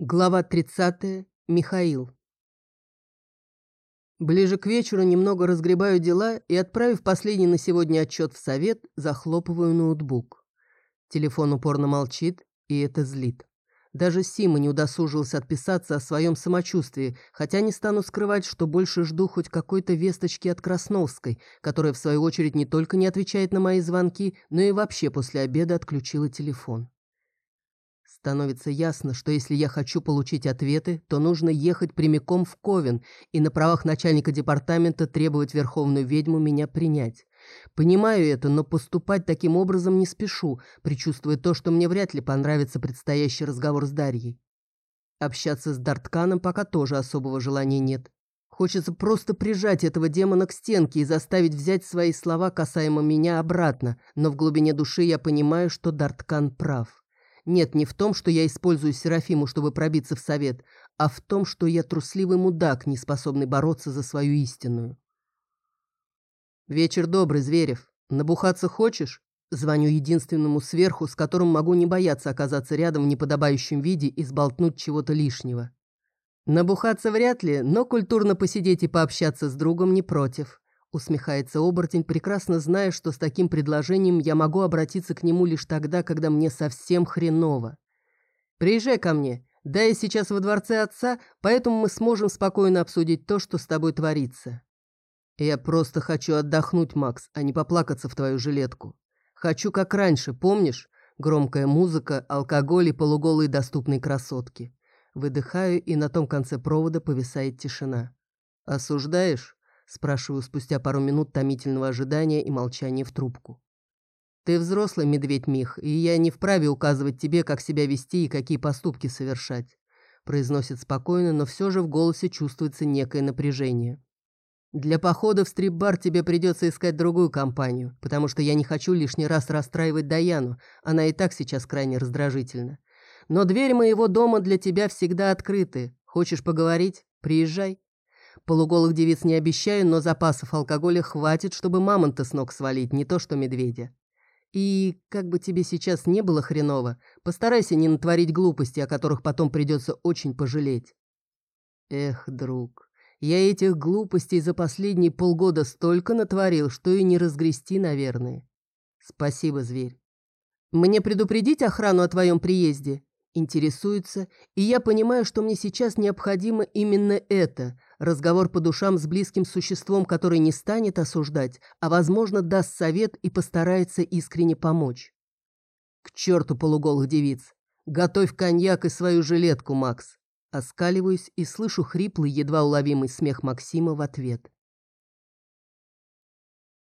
Глава 30. Михаил. Ближе к вечеру немного разгребаю дела и, отправив последний на сегодня отчет в совет, захлопываю ноутбук. Телефон упорно молчит, и это злит. Даже Сима не удосужился отписаться о своем самочувствии, хотя не стану скрывать, что больше жду хоть какой-то весточки от Красновской, которая, в свою очередь, не только не отвечает на мои звонки, но и вообще после обеда отключила телефон. Становится ясно, что если я хочу получить ответы, то нужно ехать прямиком в Ковен и на правах начальника департамента требовать Верховную Ведьму меня принять. Понимаю это, но поступать таким образом не спешу, предчувствуя то, что мне вряд ли понравится предстоящий разговор с Дарьей. Общаться с Дартканом пока тоже особого желания нет. Хочется просто прижать этого демона к стенке и заставить взять свои слова касаемо меня обратно, но в глубине души я понимаю, что Дарткан прав. Нет, не в том, что я использую Серафиму, чтобы пробиться в совет, а в том, что я трусливый мудак, не способный бороться за свою истинную. «Вечер добрый, Зверев. Набухаться хочешь?» Звоню единственному сверху, с которым могу не бояться оказаться рядом в неподобающем виде и сболтнуть чего-то лишнего. Набухаться вряд ли, но культурно посидеть и пообщаться с другом не против. Усмехается оборотень, прекрасно зная, что с таким предложением я могу обратиться к нему лишь тогда, когда мне совсем хреново. «Приезжай ко мне. Да, я сейчас во дворце отца, поэтому мы сможем спокойно обсудить то, что с тобой творится». «Я просто хочу отдохнуть, Макс, а не поплакаться в твою жилетку. Хочу как раньше, помнишь? Громкая музыка, алкоголь и полуголые доступные красотки. Выдыхаю, и на том конце провода повисает тишина. Осуждаешь?» Спрашиваю спустя пару минут томительного ожидания и молчания в трубку. «Ты взрослый медведь Мих, и я не вправе указывать тебе, как себя вести и какие поступки совершать», произносит спокойно, но все же в голосе чувствуется некое напряжение. «Для похода в стрип-бар тебе придется искать другую компанию, потому что я не хочу лишний раз расстраивать Даяну, она и так сейчас крайне раздражительна. Но дверь моего дома для тебя всегда открыты. Хочешь поговорить? Приезжай». Полуголых девиц не обещаю, но запасов алкоголя хватит, чтобы мамонта с ног свалить, не то что медведя. И, как бы тебе сейчас не было хреново, постарайся не натворить глупости, о которых потом придется очень пожалеть. Эх, друг, я этих глупостей за последние полгода столько натворил, что и не разгрести, наверное. Спасибо, зверь. Мне предупредить охрану о твоем приезде? Интересуется, и я понимаю, что мне сейчас необходимо именно это – разговор по душам с близким существом, который не станет осуждать, а, возможно, даст совет и постарается искренне помочь. К черту полуголых девиц. Готовь коньяк и свою жилетку, Макс. Оскаливаюсь и слышу хриплый, едва уловимый смех Максима в ответ.